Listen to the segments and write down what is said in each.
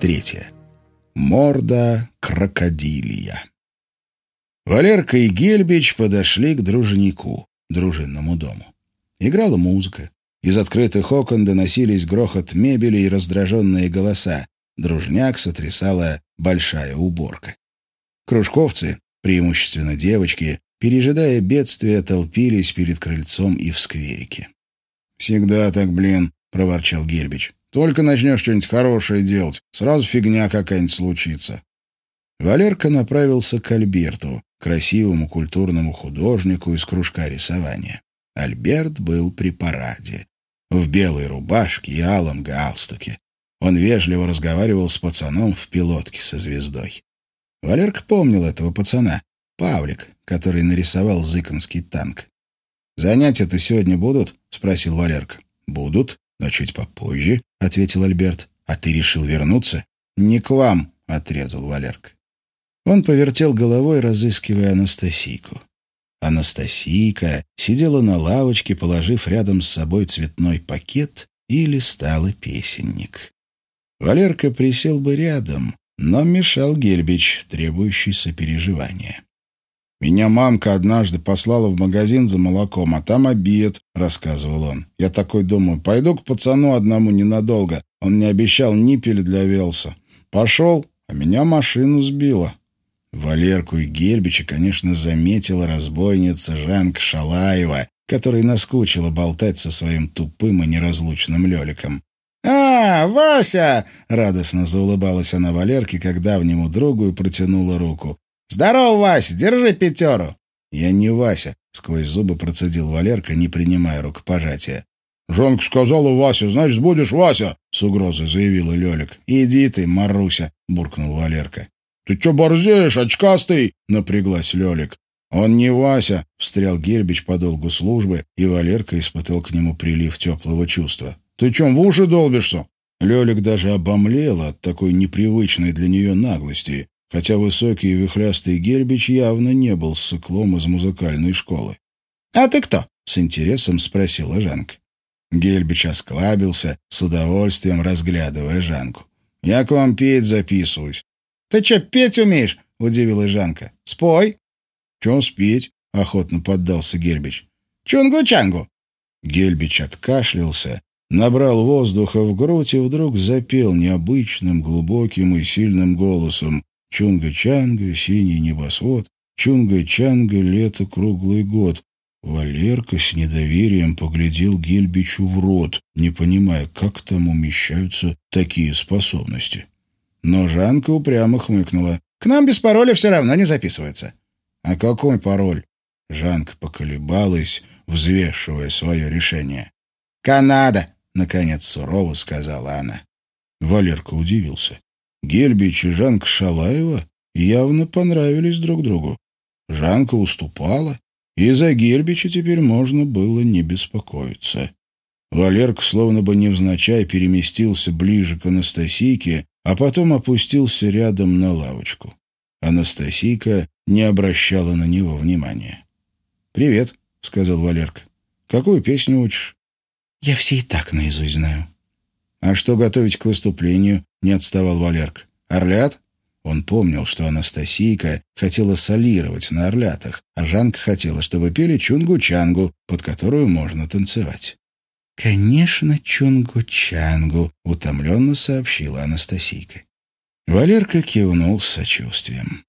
третья. Морда крокодилия. Валерка и Гельбич подошли к дружнику, дружинному дому. Играла музыка. Из открытых окон доносились грохот мебели и раздраженные голоса. Дружняк сотрясала большая уборка. Кружковцы, преимущественно девочки, пережидая бедствия, толпились перед крыльцом и в скверике. «Всегда так, блин», — проворчал Гельбич. «Только начнешь что-нибудь хорошее делать, сразу фигня какая-нибудь случится». Валерка направился к Альберту, красивому культурному художнику из кружка рисования. Альберт был при параде. В белой рубашке и алом галстуке. Он вежливо разговаривал с пацаном в пилотке со звездой. Валерка помнил этого пацана, Павлик, который нарисовал зыконский танк. «Занятия-то сегодня будут?» — спросил Валерка. «Будут, но чуть попозже», — ответил Альберт. «А ты решил вернуться?» «Не к вам», — отрезал Валерка. Он повертел головой, разыскивая Анастасийку. Анастасийка сидела на лавочке, положив рядом с собой цветной пакет и листала песенник. Валерка присел бы рядом, но мешал Гельбич, требующий сопереживания. «Меня мамка однажды послала в магазин за молоком, а там обед», — рассказывал он. «Я такой думаю, пойду к пацану одному ненадолго. Он мне обещал ниппель для Велса. Пошел, а меня машину сбила. Валерку и Гельбича, конечно, заметила разбойница Жанка Шалаева, которой наскучила болтать со своим тупым и неразлучным Леликом. «А, Вася!» — радостно заулыбалась она Валерке, как давнему другу, и протянула руку. «Здорово, Вася! Держи пятеру!» «Я не Вася», — сквозь зубы процедил Валерка, не принимая рукопожатия. «Жанка сказала Вася, значит, будешь Вася!» — с угрозой заявила Лелик. «Иди ты, Маруся!» — буркнул Валерка. «Ты чё борзеешь, очкастый?» — напряглась Лёлик. «Он не Вася», — встрял Гербич по долгу службы, и Валерка испытал к нему прилив теплого чувства. «Ты чем в уши долбишься?» Лёлик даже обомлела от такой непривычной для нее наглости, хотя высокий и вихлястый Гербич явно не был сыклом из музыкальной школы. «А ты кто?» — с интересом спросила Жанка. Гельбич осклабился, с удовольствием разглядывая Жанку. «Я к вам петь записываюсь. «Ты что, петь умеешь?» — удивилась Жанка. «Спой». «Чё спеть?» — охотно поддался Гельбич. «Чунгу-чангу». Гельбич откашлялся, набрал воздуха в грудь и вдруг запел необычным, глубоким и сильным голосом. «Чунга-чанга, синий небосвод, чунга-чанга, лето круглый год». Валерка с недоверием поглядел Гельбичу в рот, не понимая, как там умещаются такие способности. Но Жанка упрямо хмыкнула. «К нам без пароля все равно не записывается». «А какой пароль?» Жанка поколебалась, взвешивая свое решение. «Канада!» — наконец сурово сказала она. Валерка удивился. Гельбич и Жанка Шалаева явно понравились друг другу. Жанка уступала, и за Гельбича теперь можно было не беспокоиться. Валерка словно бы невзначай переместился ближе к Анастасийке а потом опустился рядом на лавочку. Анастасийка не обращала на него внимания. «Привет», — сказал Валерка. «Какую песню учишь?» «Я все и так наизусть знаю». «А что готовить к выступлению?» — не отставал Валерка. «Орлят?» Он помнил, что Анастасийка хотела солировать на орлятах, а Жанка хотела, чтобы пели чунгу-чангу, под которую можно танцевать. «Конечно, Чунгу-Чангу», — утомленно сообщила Анастасийка. Валерка кивнул с сочувствием.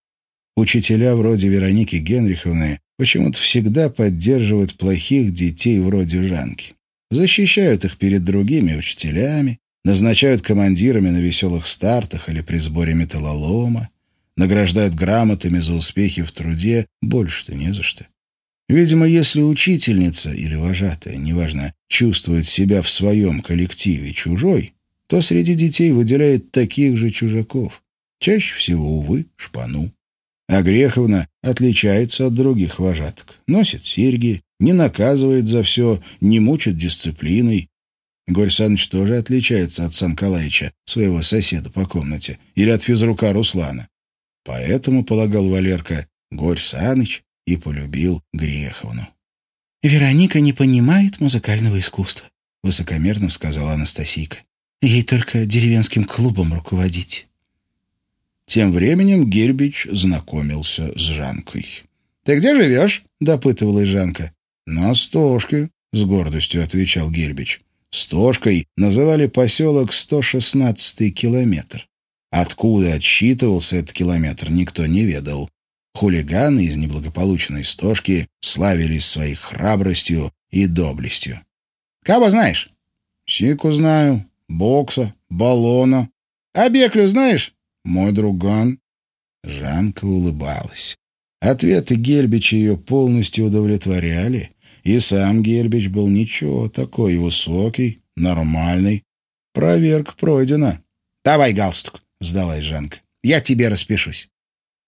Учителя вроде Вероники Генриховны почему-то всегда поддерживают плохих детей вроде Жанки. Защищают их перед другими учителями, назначают командирами на веселых стартах или при сборе металлолома, награждают грамотами за успехи в труде, больше-то не за что. Видимо, если учительница или вожатая, неважно, чувствует себя в своем коллективе чужой, то среди детей выделяет таких же чужаков. Чаще всего, увы, шпану. А Греховна отличается от других вожаток. Носит серьги, не наказывает за все, не мучит дисциплиной. Горь Саныч тоже отличается от Санкалаича, своего соседа по комнате, или от физрука Руслана. Поэтому, полагал Валерка, Горь Саныч и полюбил Греховну. «Вероника не понимает музыкального искусства», — высокомерно сказала Анастасийка. «Ей только деревенским клубом руководить». Тем временем Гельбич знакомился с Жанкой. «Ты где живешь?» — допытывалась Жанка. «На Стошке», — с гордостью отвечал Гельбич. Стошкой называли поселок 116-й километр. Откуда отсчитывался этот километр, никто не ведал. Хулиганы из неблагополучной Стошки славились своей храбростью и доблестью. «Кого знаешь?» «Сику знаю, Бокса, Баллона. А Беклю знаешь?» «Мой друган». Жанка улыбалась. Ответы Гельбича ее полностью удовлетворяли, и сам Гельбич был ничего такой высокий, нормальный. Проверка пройдена. «Давай галстук», — сдалась Жанка. «Я тебе распишусь».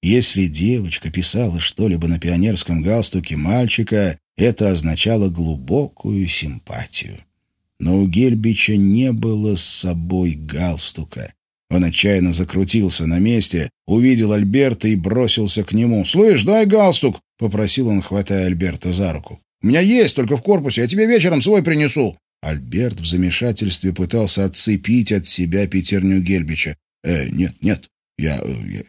Если девочка писала что-либо на пионерском галстуке мальчика, это означало глубокую симпатию. Но у Гельбича не было с собой галстука. Он отчаянно закрутился на месте, увидел Альберта и бросился к нему. «Слышь, дай галстук!» — попросил он, хватая Альберта за руку. «У меня есть, только в корпусе. Я тебе вечером свой принесу». Альберт в замешательстве пытался отцепить от себя пятерню Гельбича. «Э, нет, нет, я,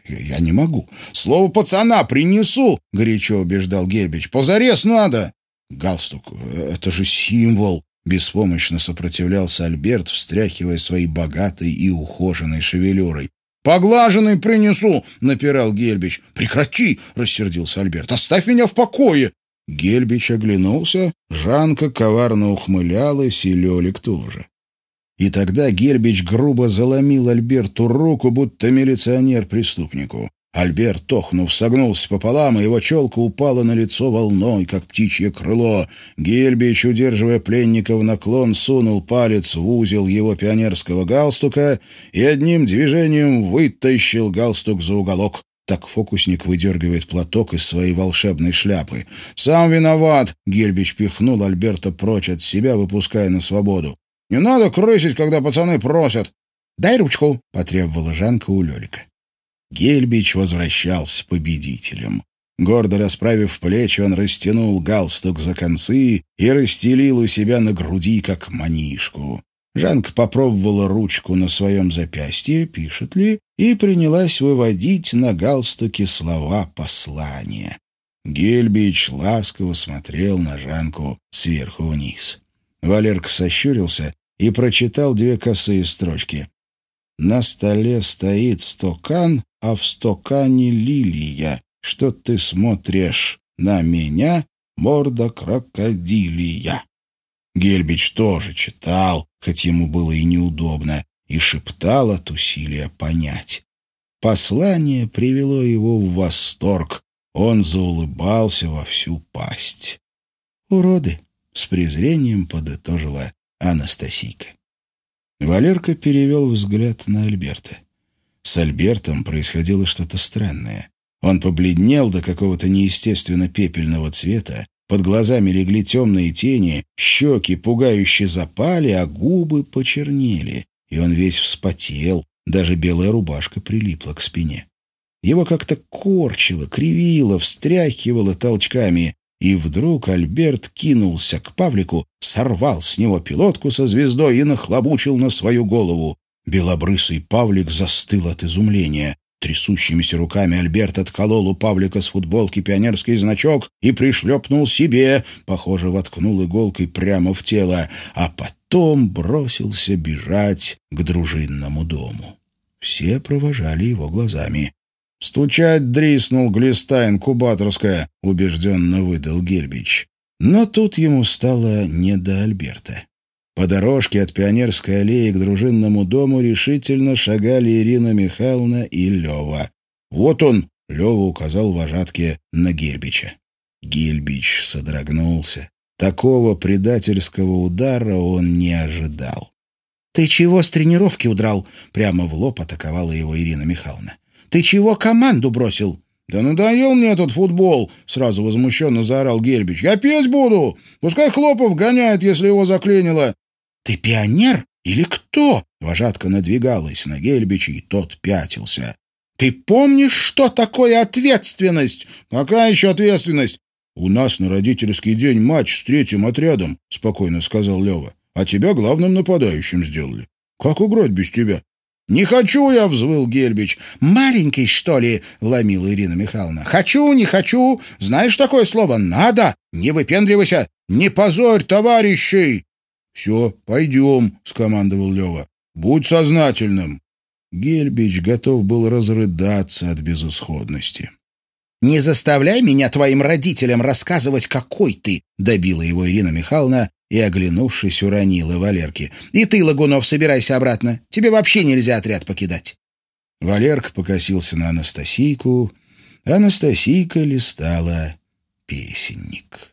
я, я не могу. Слово пацана принесу!» — горячо убеждал Гельбич. «Позарез надо!» «Галстук — это же символ!» Беспомощно сопротивлялся Альберт, встряхивая своей богатой и ухоженной шевелюрой. «Поглаженный принесу!» — напирал Гельбич. «Прекрати!» — рассердился Альберт. «Оставь меня в покое!» Гельбич оглянулся, Жанка коварно ухмылялась, и Лелик тоже. И тогда Гельбич грубо заломил Альберту руку, будто милиционер преступнику. Альберт, тохнув, согнулся пополам, и его челка упала на лицо волной, как птичье крыло. Гельбич, удерживая пленника в наклон, сунул палец в узел его пионерского галстука и одним движением вытащил галстук за уголок. Так фокусник выдергивает платок из своей волшебной шляпы. «Сам виноват!» — Гельбич пихнул Альберта прочь от себя, выпуская на свободу. «Не надо крысить, когда пацаны просят!» «Дай ручку!» — потребовала Жанка у Лелика. Гельбич возвращался победителем. Гордо расправив плечи, он растянул галстук за концы и расстелил у себя на груди, как манишку. Жанка попробовала ручку на своем запястье, пишет ли, и принялась выводить на галстуке слова послания. Гельбич ласково смотрел на Жанку сверху вниз. Валерка сощурился и прочитал две косые строчки. «На столе стоит стакан, а в стакане лилия. Что ты смотришь на меня, морда крокодилия?» Гельбич тоже читал, хоть ему было и неудобно, и шептал от усилия понять. Послание привело его в восторг. Он заулыбался во всю пасть. «Уроды!» — с презрением подытожила Анастасийка. Валерка перевел взгляд на Альберта. С Альбертом происходило что-то странное. Он побледнел до какого-то неестественно пепельного цвета, под глазами легли темные тени, щеки пугающе запали, а губы почернели, и он весь вспотел, даже белая рубашка прилипла к спине. Его как-то корчило, кривило, встряхивало толчками, и вдруг Альберт кинулся к Павлику, сорвал с него пилотку со звездой и нахлобучил на свою голову. Белобрысый Павлик застыл от изумления. Трясущимися руками Альберт отколол у Павлика с футболки пионерский значок и пришлепнул себе, похоже, воткнул иголкой прямо в тело, а потом бросился бежать к дружинному дому. Все провожали его глазами. «Стучать дриснул глиста инкубаторская», — убежденно выдал Гельбич. Но тут ему стало не до Альберта. По дорожке от Пионерской аллеи к дружинному дому решительно шагали Ирина Михайловна и Лева. «Вот он!» — Лева указал вожатке на Гельбича. Гельбич содрогнулся. Такого предательского удара он не ожидал. «Ты чего с тренировки удрал?» — прямо в лоб атаковала его Ирина Михайловна. Ты чего команду бросил?» «Да надоел мне этот футбол!» — сразу возмущенно заорал Гельбич. «Я петь буду! Пускай Хлопов гоняет, если его заклинило!» «Ты пионер или кто?» — вожатка надвигалась на Гельбича, и тот пятился. «Ты помнишь, что такое ответственность?» «Какая еще ответственность?» «У нас на родительский день матч с третьим отрядом», — спокойно сказал Лева. «А тебя главным нападающим сделали. Как играть без тебя?» «Не хочу я!» — взвыл Гельбич. «Маленький, что ли?» — ломила Ирина Михайловна. «Хочу, не хочу. Знаешь такое слово? Надо! Не выпендривайся! Не позорь товарищей!» «Все, пойдем», — скомандовал Лева. «Будь сознательным». Гельбич готов был разрыдаться от безысходности. «Не заставляй меня твоим родителям рассказывать, какой ты!» — добила его Ирина Михайловна и, оглянувшись, уронила Валерке. «И ты, Лагунов, собирайся обратно. Тебе вообще нельзя отряд покидать». Валерка покосился на Анастасийку. Анастасийка листала песенник.